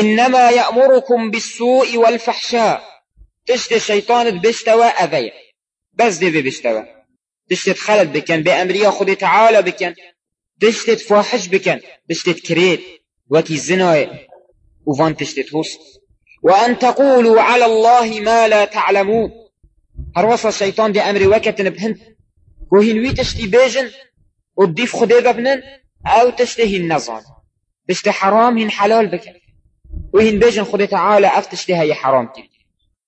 إنما يأمركم بالسوء والفحشاء. تشت الشيطان بيشتوى أذية بس دي بيشتوى تشت خلد بكن بأمريا خد تعالى بكن. تشت فاحش بكن. تشت كريت وكي الزنا وفان تشت هوست وأن تقولوا على الله ما لا تعلمون. هروصل الشيطان دي أمري وكتن بهن. وهن وي تشتي بيجن. وتضيف خدي ببنن أو تشتهي النظام تشتي حرام هن حلال بكن. وهن بيجن خدي تعالى أفتشتي هي حرام كده